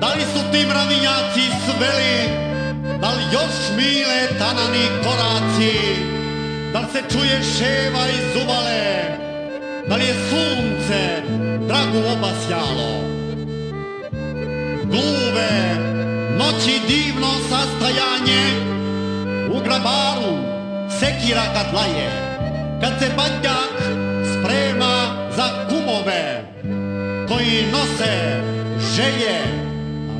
Da li su ti mravinjaci sveli? Da li još mile tanani koraci? Da li se čuje ševa iz uvale? Da li je sunce dragu obasjalo? Gluve, noći divno sastajanje U grabaru sekira kad laje Kad se badnjak Koji nose želje,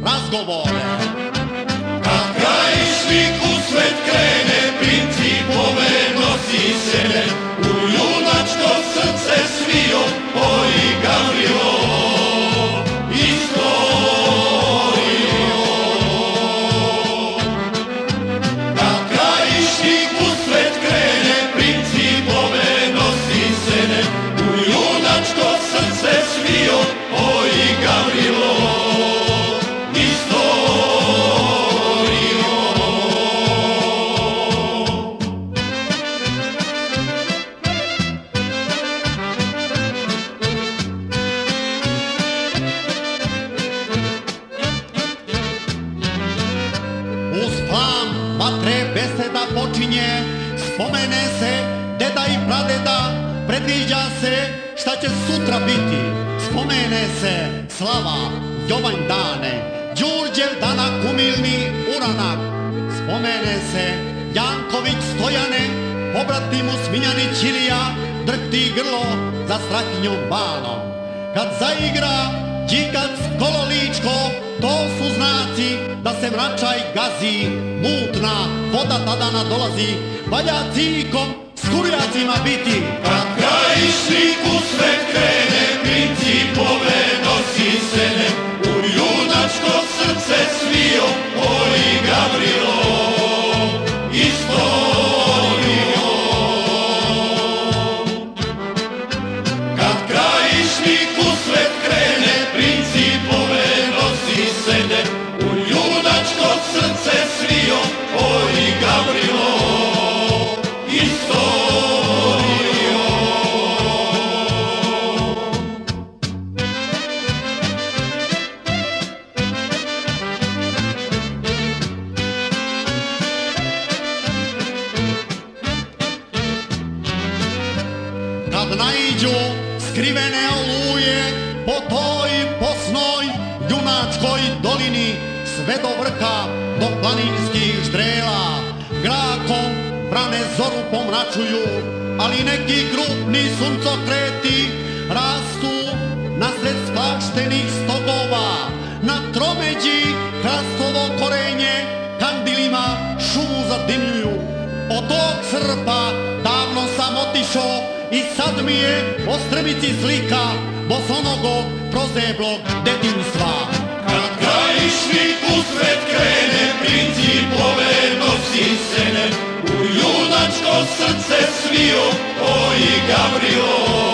razgovore. Kad krajišnik u svet krene, Uz plam vatre beseda počinje Spomene se deda i pradeda Predviđa se šta će sutra biti. Spomene se slava Jovan dane Đurđev danak umilni uranak. Spomene se Janković Stojane Pobrati mu Smiljanić Ilija Drhti grlo za strahinjom balom. Kad zaigra Đikac kololičko, to su znaci da se mračaj gazi, mutna voda tada nadolazi, valja cikom s kurjacima biti. Kad krajišnik u svet krene, principove Kad naiđu skrivene oluje po toj posnoj junačkoj dolini, sve do vrha, do planinskih ždrela, grakom brane zoru pomračuju, ali neki grupni suncokreti rastu nasred splaštenih stogova, na tromeđi hrastovo korenje kandilima šumu zadimljuju. Od tog srpa davno sam otišao i sad mi je po strmici slika bosonogog prozeblog detinstva. Kad krajišnik u svet krene, principove nosi sene, u junačko srce svio, poji Gavrilo,